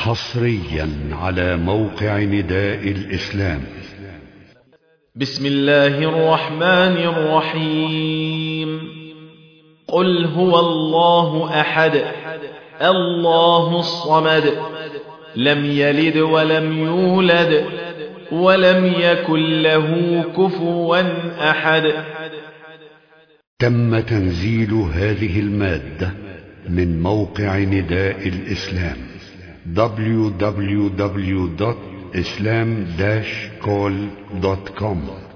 حصريا على موقع نداء الإسلام. بسم الله الرحمن الرحيم. قل هو الله أحد الله الصمد لم يلد ولم يولد ولم يكن له كفوا أحد. تم تنزيل هذه المادة من موقع نداء الإسلام. www.islam-call.com